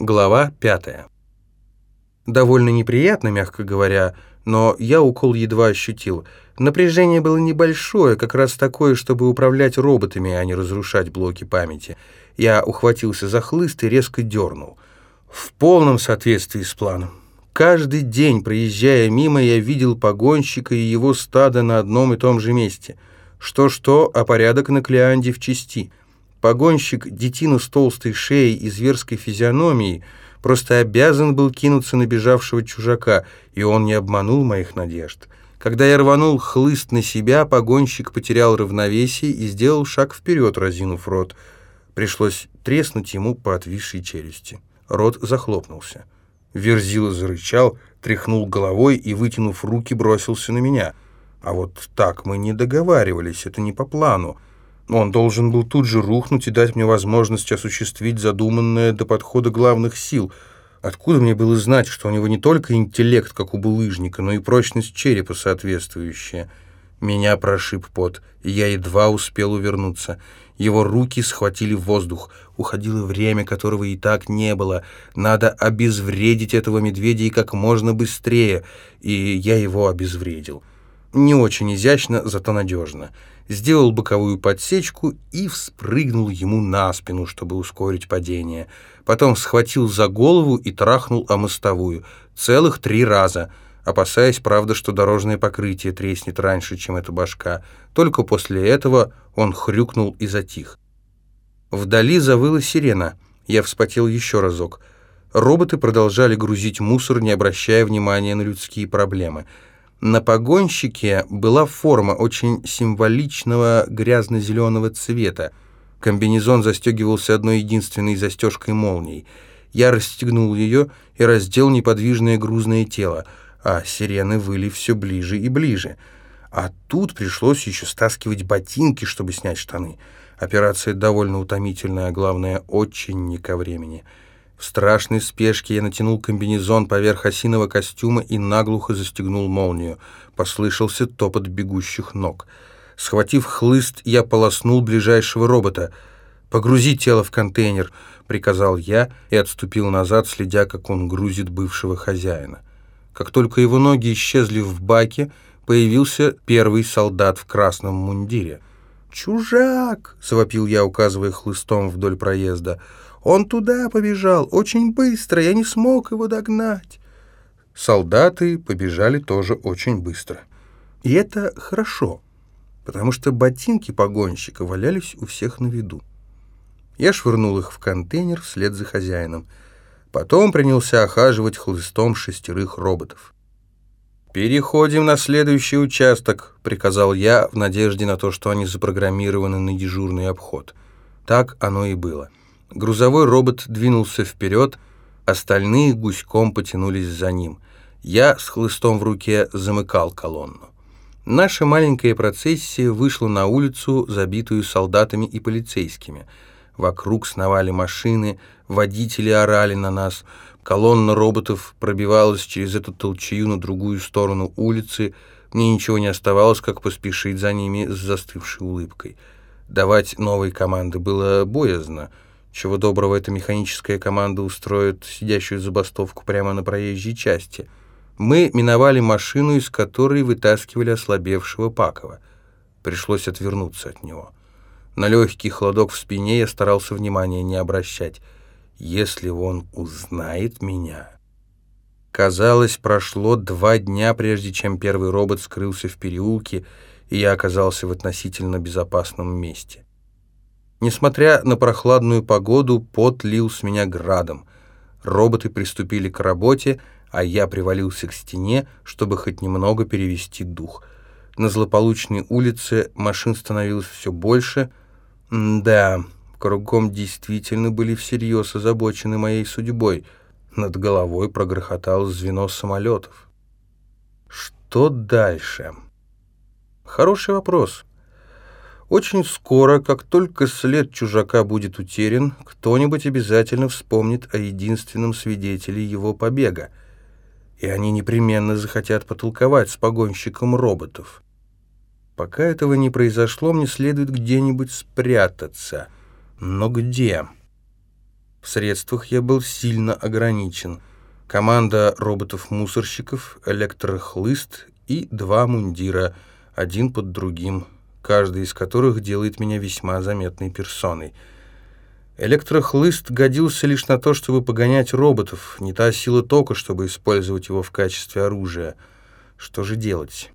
Глава пятая. Довольно неприятно, мягко говоря, но я укол едва ощутил. Напряжение было небольшое, как раз такое, чтобы управлять роботами, а не разрушать блоки памяти. Я ухватился за хлыст и резко дернул. В полном соответствии с планом. Каждый день, проезжая мимо, я видел погонщика и его стадо на одном и том же месте. Что-что, а порядок на Клеанде в части. Погонщик, детину с толстой шеей и зверской физиономией, просто обязан был кинуться на бежавшего чужака, и он не обманул моих надежд. Когда я рванул хлыст на себя, погонщик потерял равновесие и сделал шаг вперед, разинув рот. Пришлось треснуть ему по отвисшей челюсти. Рот захлопнулся. Верзила зарычал, тряхнул головой и, вытянув руки, бросился на меня. А вот так мы не договаривались, это не по плану. Он должен был тут же рухнуть и дать мне возможность осуществить задуманное до подхода главных сил. Откуда мне было знать, что у него не только интеллект, как у булыжника, но и прочность черепа соответствующая? Меня прошиб пот, и я едва успел увернуться. Его руки схватили воздух. Уходило время, которого и так не было. Надо обезвредить этого медведя и как можно быстрее. И я его обезвредил. Не очень изящно, зато надежно сделал боковую подсечку и вспрыгнул ему на спину, чтобы ускорить падение. Потом схватил за голову и трахнул о мостовую. Целых три раза, опасаясь, правда, что дорожное покрытие треснет раньше, чем эта башка. Только после этого он хрюкнул и затих. Вдали завыла сирена. Я вспотел еще разок. Роботы продолжали грузить мусор, не обращая внимания на людские проблемы — на погонщике была форма очень символичного грязно-зеленого цвета. Комбинезон застегивался одной единственной застежкой молнией. Я расстегнул ее и раздел неподвижное грузное тело, а сирены выли все ближе и ближе. А тут пришлось еще стаскивать ботинки, чтобы снять штаны. Операция довольно утомительная, а главное, очень не ко времени. В страшной спешке я натянул комбинезон поверх осиного костюма и наглухо застегнул молнию. Послышался топот бегущих ног. Схватив хлыст, я полоснул ближайшего робота. «Погрузи тело в контейнер», — приказал я и отступил назад, следя, как он грузит бывшего хозяина. Как только его ноги исчезли в баке, появился первый солдат в красном мундире. «Чужак!» — завопил я, указывая хлыстом вдоль проезда — он туда побежал, очень быстро, я не смог его догнать. Солдаты побежали тоже очень быстро. И это хорошо, потому что ботинки погонщика валялись у всех на виду. Я швырнул их в контейнер вслед за хозяином. Потом принялся охаживать хлыстом шестерых роботов. «Переходим на следующий участок», — приказал я в надежде на то, что они запрограммированы на дежурный обход. Так оно и было. Грузовой робот двинулся вперед, остальные гуськом потянулись за ним. Я с хлыстом в руке замыкал колонну. Наша маленькая процессия вышла на улицу, забитую солдатами и полицейскими. Вокруг сновали машины, водители орали на нас. Колонна роботов пробивалась через эту толчью на другую сторону улицы. Мне ничего не оставалось, как поспешить за ними с застывшей улыбкой. Давать новые команды было боязно — чего доброго эта механическая команда устроит сидящую забастовку прямо на проезжей части. Мы миновали машину, из которой вытаскивали ослабевшего Пакова. Пришлось отвернуться от него. На легкий холодок в спине я старался внимания не обращать. Если он узнает меня... Казалось, прошло два дня, прежде чем первый робот скрылся в переулке, и я оказался в относительно безопасном месте. Несмотря на прохладную погоду, пот лил с меня градом. Роботы приступили к работе, а я привалился к стене, чтобы хоть немного перевести дух. На злополучной улице машин становилось все больше. Да, кругом действительно были всерьез озабочены моей судьбой. Над головой прогрохотало звено самолетов. Что дальше? Хороший вопрос. Очень скоро, как только след чужака будет утерян, кто-нибудь обязательно вспомнит о единственном свидетеле его побега, и они непременно захотят потолковать с погонщиком роботов. Пока этого не произошло, мне следует где-нибудь спрятаться. Но где? В средствах я был сильно ограничен. Команда роботов-мусорщиков, электрохлыст и два мундира, один под другим, каждый из которых делает меня весьма заметной персоной. Электрохлыст годился лишь на то, чтобы погонять роботов, не та сила тока, чтобы использовать его в качестве оружия. Что же делать?